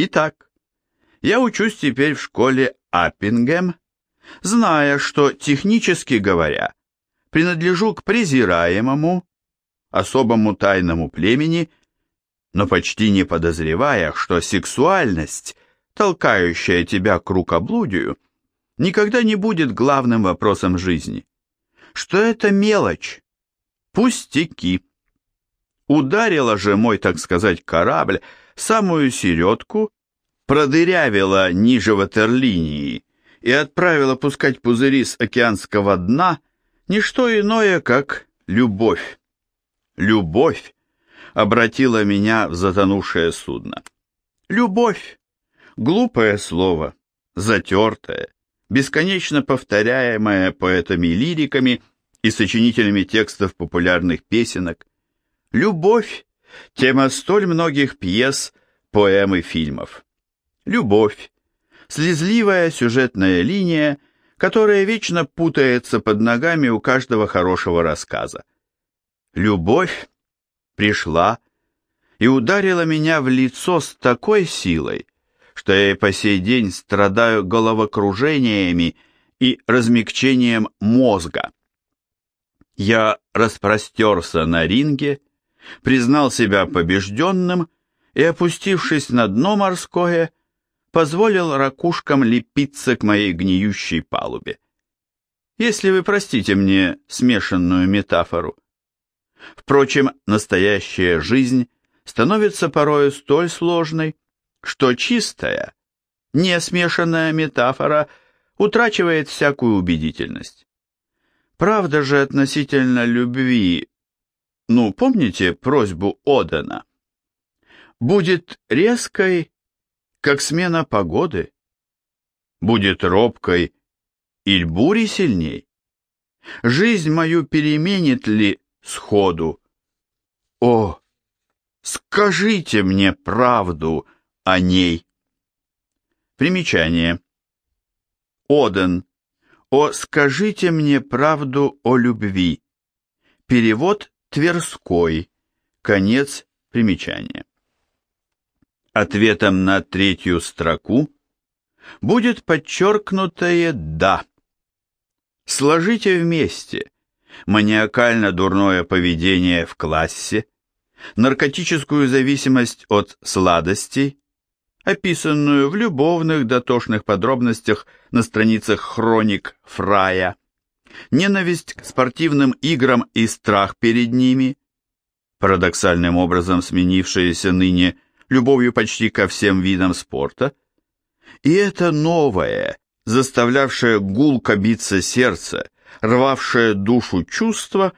Итак, я учусь теперь в школе Аппингем, зная, что, технически говоря, принадлежу к презираемому, особому тайному племени, но почти не подозревая, что сексуальность, толкающая тебя к рукоблудию, никогда не будет главным вопросом жизни, что это мелочь, пустяки. Ударила же мой, так сказать, корабль самую середку, продырявила ниже ватерлинии и отправила пускать пузыри с океанского дна не что иное, как любовь. Любовь обратила меня в затонувшее судно. Любовь. Глупое слово, затертое, бесконечно повторяемое поэтами-лириками и сочинителями текстов популярных песенок. Любовь – тема столь многих пьес, поэм и фильмов. Любовь – слезливая сюжетная линия, которая вечно путается под ногами у каждого хорошего рассказа. Любовь пришла и ударила меня в лицо с такой силой, что я и по сей день страдаю головокружениями и размягчением мозга. Я распростерся на ринге, признал себя побежденным и, опустившись на дно морское, позволил ракушкам лепиться к моей гниющей палубе. Если вы простите мне смешанную метафору. Впрочем, настоящая жизнь становится порою столь сложной, что чистая, не смешанная метафора утрачивает всякую убедительность. Правда же относительно любви, ну, помните просьбу Одена? Будет резкой, как смена погоды, будет робкой, или бури сильней. Жизнь мою переменит ли сходу? О, скажите мне правду о ней. Примечание. Оден. О, скажите мне правду о любви. Перевод Тверской. Конец примечания. Ответом на третью строку будет подчеркнутое «да». Сложите вместе маниакально дурное поведение в классе, наркотическую зависимость от сладостей, описанную в любовных дотошных подробностях на страницах хроник Фрая, ненависть к спортивным играм и страх перед ними, парадоксальным образом сменившиеся ныне любовью почти ко всем видам спорта, и это новое, заставлявшее гулко биться сердце, рвавшее душу чувство,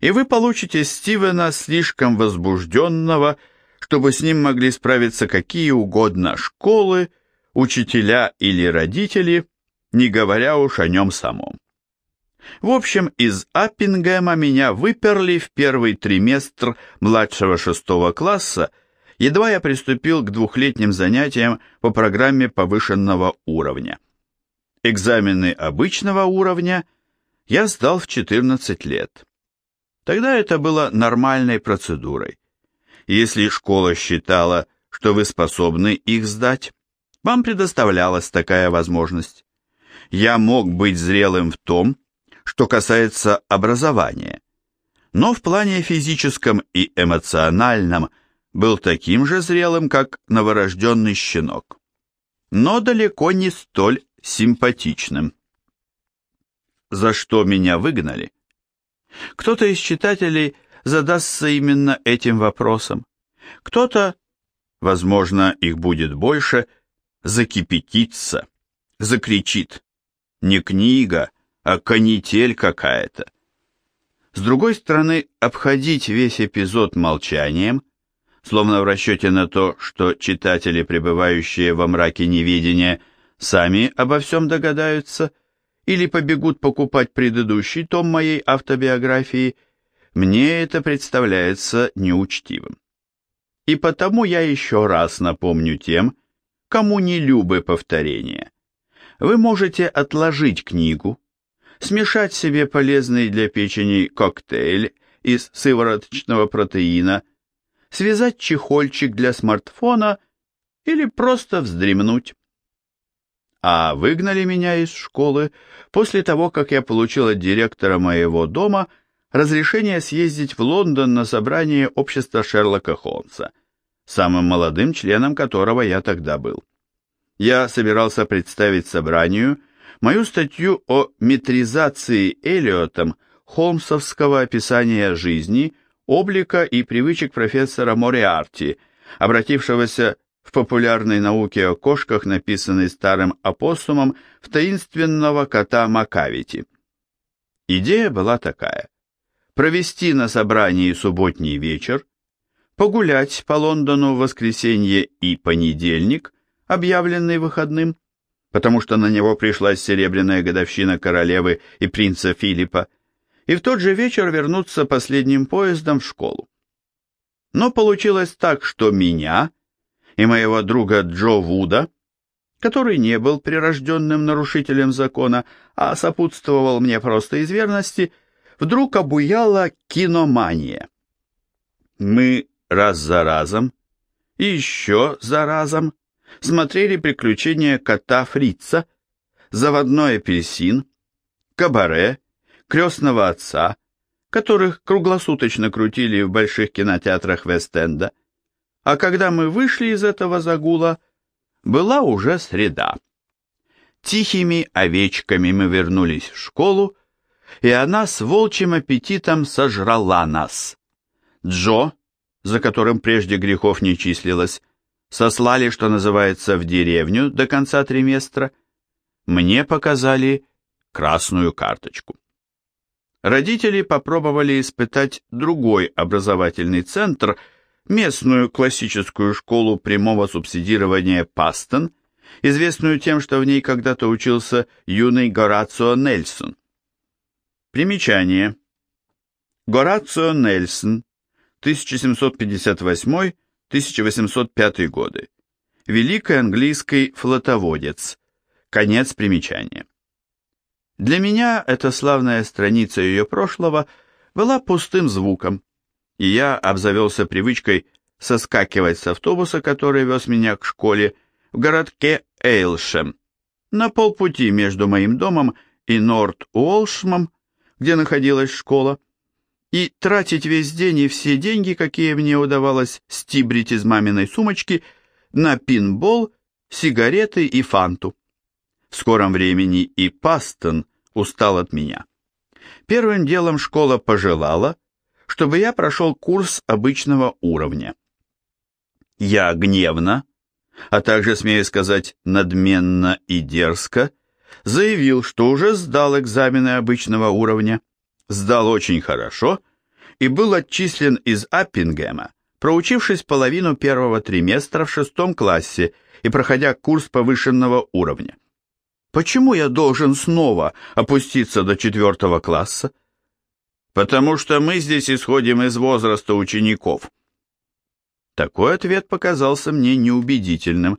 и вы получите Стивена слишком возбужденного, чтобы с ним могли справиться какие угодно школы, учителя или родители, не говоря уж о нем самом. В общем, из Аппингема меня выперли в первый триместр младшего шестого класса, едва я приступил к двухлетним занятиям по программе повышенного уровня. Экзамены обычного уровня я сдал в 14 лет. Тогда это было нормальной процедурой. Если школа считала, что вы способны их сдать, вам предоставлялась такая возможность. Я мог быть зрелым в том, что касается образования, но в плане физическом и эмоциональном был таким же зрелым, как новорожденный щенок, но далеко не столь симпатичным. За что меня выгнали? Кто-то из читателей задастся именно этим вопросом. Кто-то, возможно, их будет больше, закипятится, закричит. Не книга, а канитель какая-то. С другой стороны, обходить весь эпизод молчанием, словно в расчете на то, что читатели, пребывающие во мраке неведения, сами обо всем догадаются или побегут покупать предыдущий том моей автобиографии, мне это представляется неучтивым. И потому я еще раз напомню тем, кому не любы повторения. Вы можете отложить книгу, смешать себе полезный для печени коктейль из сывороточного протеина, связать чехольчик для смартфона или просто вздремнуть. А выгнали меня из школы после того, как я получил от директора моего дома разрешение съездить в Лондон на собрание общества Шерлока Холмса, самым молодым членом которого я тогда был. Я собирался представить собранию мою статью о метризации Элиотом холмсовского описания жизни, облика и привычек профессора Мориарти, обратившегося в популярной науке о кошках, написанной старым опоссумом в таинственного кота Макавити. Идея была такая. Провести на собрании субботний вечер, погулять по Лондону в воскресенье и понедельник, объявленный выходным, потому что на него пришлась серебряная годовщина королевы и принца Филиппа, и в тот же вечер вернуться последним поездом в школу. Но получилось так, что меня и моего друга Джо Вуда, который не был прирожденным нарушителем закона, а сопутствовал мне просто из верности, вдруг обуяла киномания. Мы раз за разом еще за разом смотрели приключения кота Фрица, заводной апельсин, кабаре, крестного отца, которых круглосуточно крутили в больших кинотеатрах Вест-Энда. А когда мы вышли из этого загула, была уже среда. Тихими овечками мы вернулись в школу, и она с волчьим аппетитом сожрала нас. Джо, за которым прежде грехов не числилось, сослали, что называется, в деревню до конца триместра, мне показали красную карточку. Родители попробовали испытать другой образовательный центр, местную классическую школу прямого субсидирования Пастон, известную тем, что в ней когда-то учился юный Горацио Нельсон. Примечание. Горацио Нельсон, 1758 1805 годы. Великий английский флотоводец. Конец примечания. Для меня эта славная страница ее прошлого была пустым звуком, и я обзавелся привычкой соскакивать с автобуса, который вез меня к школе в городке Эйлшем, на полпути между моим домом и Норт-Уолшмом, где находилась школа, и тратить весь день и все деньги, какие мне удавалось стибрить из маминой сумочки, на пинбол, сигареты и фанту. В скором времени и Пастон устал от меня. Первым делом школа пожелала, чтобы я прошел курс обычного уровня. Я гневно, а также, смею сказать, надменно и дерзко, заявил, что уже сдал экзамены обычного уровня, сдал очень хорошо и был отчислен из Аппингема, проучившись половину первого триместра в шестом классе и проходя курс повышенного уровня. Почему я должен снова опуститься до четвертого класса? Потому что мы здесь исходим из возраста учеников. Такой ответ показался мне неубедительным.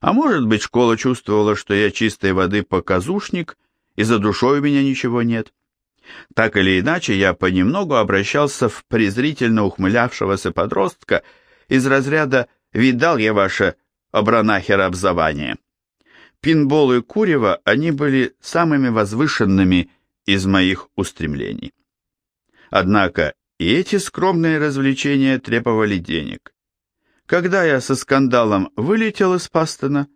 А может быть, школа чувствовала, что я чистой воды показушник, и за душой у меня ничего нет. Так или иначе, я понемногу обращался в презрительно ухмылявшегося подростка из разряда «видал я ваше обранахерообзование». Пинбол и курево, они были самыми возвышенными из моих устремлений. Однако и эти скромные развлечения требовали денег. Когда я со скандалом вылетел из Пастона,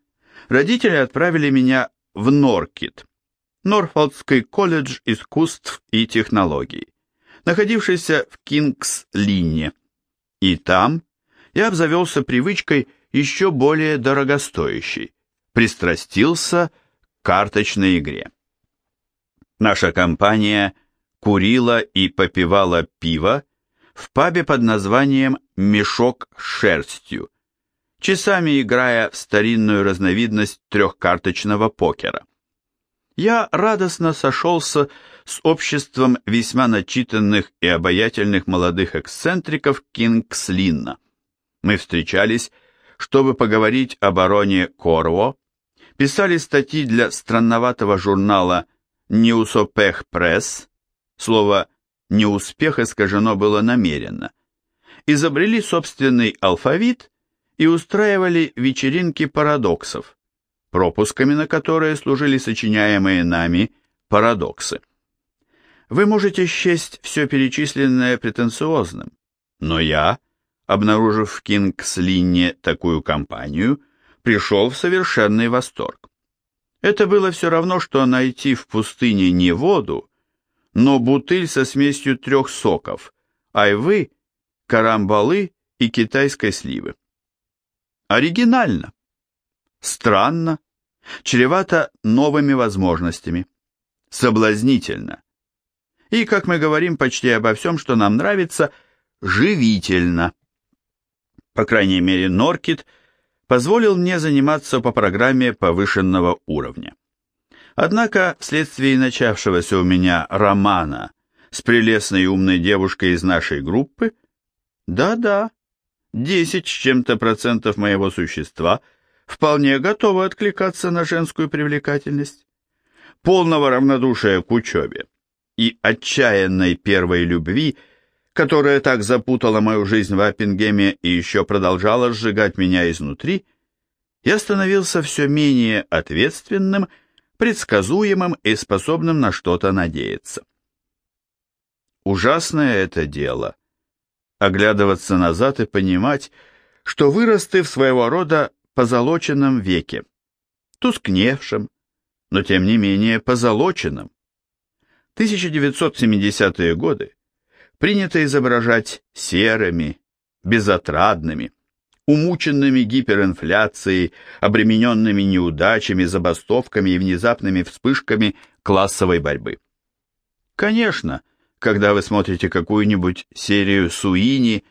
родители отправили меня в Норкит, Норфолдский колледж искусств и технологий, находившийся в Кингс-Линне. И там я обзавелся привычкой еще более дорогостоящей, пристрастился к карточной игре. Наша компания курила и попивала пиво в пабе под названием «Мешок с шерстью», часами играя в старинную разновидность трехкарточного покера я радостно сошелся с обществом весьма начитанных и обаятельных молодых эксцентриков Кингслинна. Мы встречались, чтобы поговорить о бароне Корво, писали статьи для странноватого журнала «Неусопех Пресс», слово «неуспех» искажено было намеренно, изобрели собственный алфавит и устраивали вечеринки парадоксов, пропусками на которые служили сочиняемые нами парадоксы. Вы можете счесть все перечисленное претенциозным, но я, обнаружив в Кингс-Линне такую компанию, пришел в совершенный восторг. Это было все равно, что найти в пустыне не воду, но бутыль со смесью трех соков, айвы, карамбалы и китайской сливы. Оригинально, странно, чревато новыми возможностями, соблазнительно и, как мы говорим почти обо всем, что нам нравится, живительно. По крайней мере, Норкит позволил мне заниматься по программе повышенного уровня. Однако, вследствие начавшегося у меня романа с прелестной умной девушкой из нашей группы, да-да, 10 с чем-то процентов моего существа вполне готовы откликаться на женскую привлекательность. Полного равнодушия к учебе и отчаянной первой любви, которая так запутала мою жизнь в Аппингеме и еще продолжала сжигать меня изнутри, я становился все менее ответственным, предсказуемым и способным на что-то надеяться. Ужасное это дело — оглядываться назад и понимать, что вырос ты в своего рода позолоченном веке, тускневшем, но тем не менее позолоченном. 1970-е годы принято изображать серыми, безотрадными, умученными гиперинфляцией, обремененными неудачами, забастовками и внезапными вспышками классовой борьбы. Конечно, когда вы смотрите какую-нибудь серию Суини,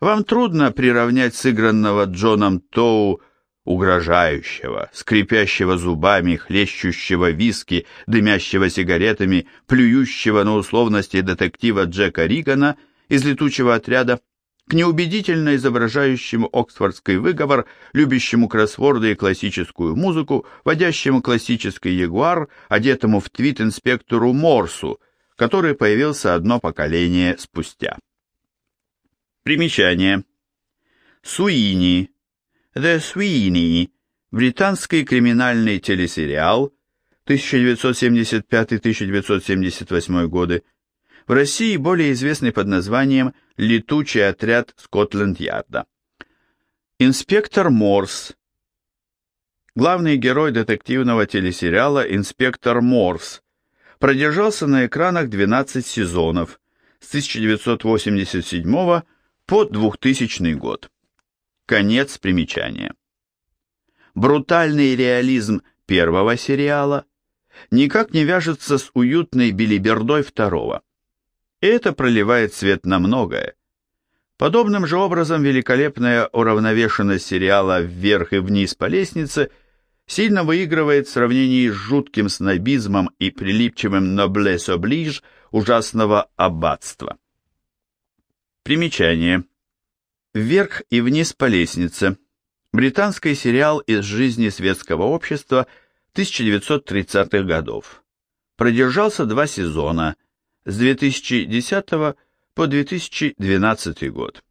вам трудно приравнять сыгранного Джоном Тоу угрожающего, скрипящего зубами, хлещущего виски, дымящего сигаретами, плюющего на условности детектива Джека Ригана из летучего отряда, к неубедительно изображающему оксфордский выговор, любящему кроссворды и классическую музыку, водящему классический ягуар, одетому в твит инспектору Морсу, который появился одно поколение спустя. Примечание. Суини The Sweeney, британский криминальный телесериал 1975-1978 годы, в России более известный под названием «Летучий отряд Скотленд-Ярда». Инспектор Морс. Главный герой детективного телесериала «Инспектор Морс» продержался на экранах 12 сезонов с 1987 по 2000 год. Конец примечания. Брутальный реализм первого сериала никак не вяжется с уютной билибердой второго. И это проливает свет на многое. Подобным же образом великолепная уравновешенность сериала «Вверх и вниз по лестнице» сильно выигрывает в сравнении с жутким снобизмом и прилипчивым «noblesse oblige» ужасного аббатства. Примечание. Вверх и вниз по лестнице. Британский сериал из жизни светского общества 1930-х годов. Продержался два сезона, с 2010 по 2012 год.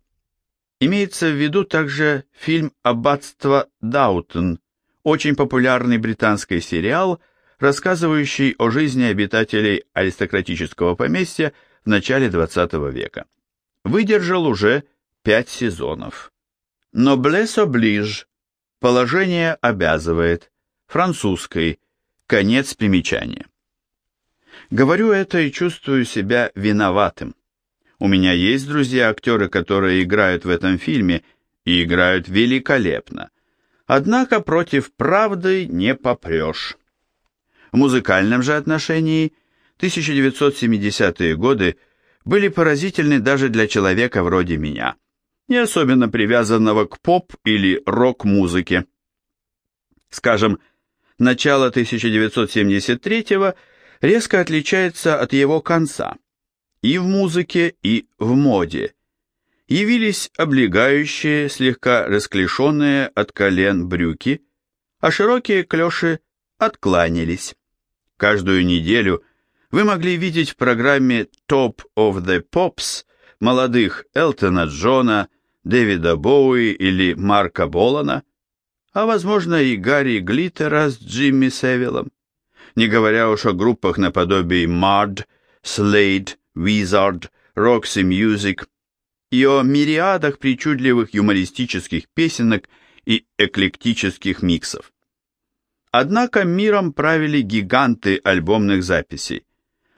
Имеется в виду также фильм «Аббатство Даутон», очень популярный британский сериал, рассказывающий о жизни обитателей аристократического поместья в начале XX века. Выдержал уже пять сезонов. Но Блесс оближ, положение обязывает, французской, конец примечания. Говорю это и чувствую себя виноватым. У меня есть друзья-актеры, которые играют в этом фильме, и играют великолепно. Однако против правды не попрешь. В музыкальном же отношении 1970-е годы были поразительны даже для человека вроде меня не особенно привязанного к поп- или рок-музыке. Скажем, начало 1973-го резко отличается от его конца и в музыке, и в моде. Явились облегающие, слегка расклешенные от колен брюки, а широкие клеши откланялись. Каждую неделю вы могли видеть в программе Top of the Pops молодых Элтона Джона, Дэвида Боуи или Марка Болана, а возможно и Гарри Глиттера с Джимми Севиллом, не говоря уж о группах наподобие Mud, Slade, Wizard, Roxy Music и о мириадах причудливых юмористических песенок и эклектических миксов. Однако миром правили гиганты альбомных записей.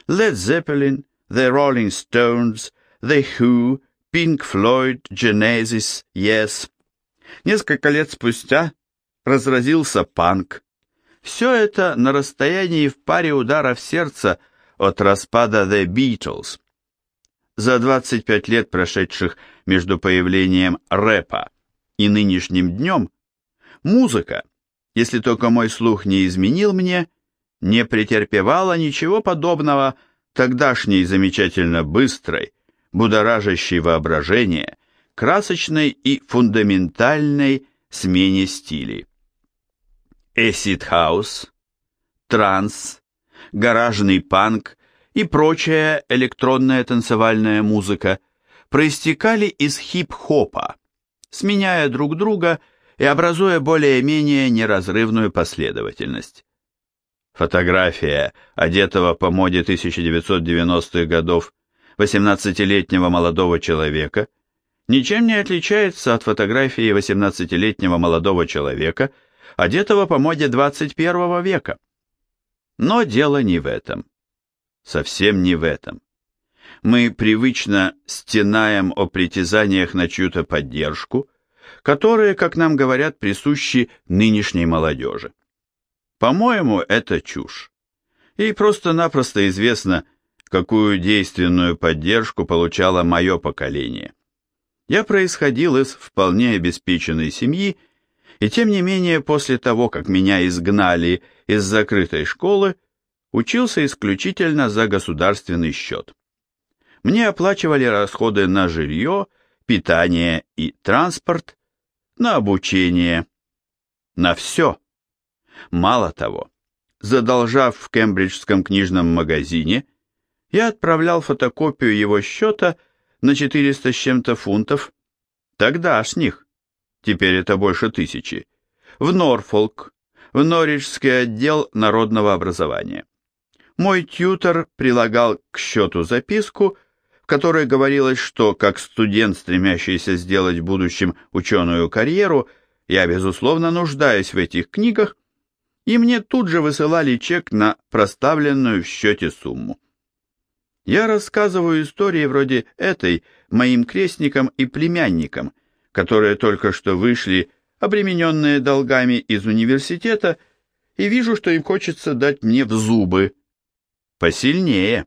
Led Zeppelin, The Rolling Stones, The Who, Pink Floyd, Genesis, Yes. Несколько лет спустя разразился панк. Все это на расстоянии в паре ударов сердца от распада The Beatles. За 25 лет, прошедших между появлением рэпа и нынешним днем, музыка – если только мой слух не изменил мне, не претерпевала ничего подобного тогдашней замечательно быстрой, будоражащей воображение, красочной и фундаментальной смене стилей. Эсид-хаус, транс, гаражный панк и прочая электронная танцевальная музыка проистекали из хип-хопа, сменяя друг друга и образуя более-менее неразрывную последовательность. Фотография, одетого по моде 1990-х годов 18-летнего молодого человека, ничем не отличается от фотографии 18-летнего молодого человека, одетого по моде 21 века. Но дело не в этом. Совсем не в этом. Мы привычно стенаем о притязаниях на чью-то поддержку, которые, как нам говорят, присущи нынешней молодежи. По-моему, это чушь. И просто-напросто известно, какую действенную поддержку получало мое поколение. Я происходил из вполне обеспеченной семьи, и тем не менее после того, как меня изгнали из закрытой школы, учился исключительно за государственный счет. Мне оплачивали расходы на жилье, питание и транспорт, на обучение, на все. Мало того, задолжав в Кембриджском книжном магазине, я отправлял фотокопию его счета на 400 с чем-то фунтов, тогдашних, теперь это больше тысячи, в Норфолк, в Норриджский отдел народного образования. Мой тьютор прилагал к счету записку, которой говорилось, что как студент, стремящийся сделать в будущем ученую карьеру, я, безусловно, нуждаюсь в этих книгах, и мне тут же высылали чек на проставленную в счете сумму. Я рассказываю истории вроде этой моим крестникам и племянникам, которые только что вышли, обремененные долгами из университета, и вижу, что им хочется дать мне в зубы. Посильнее.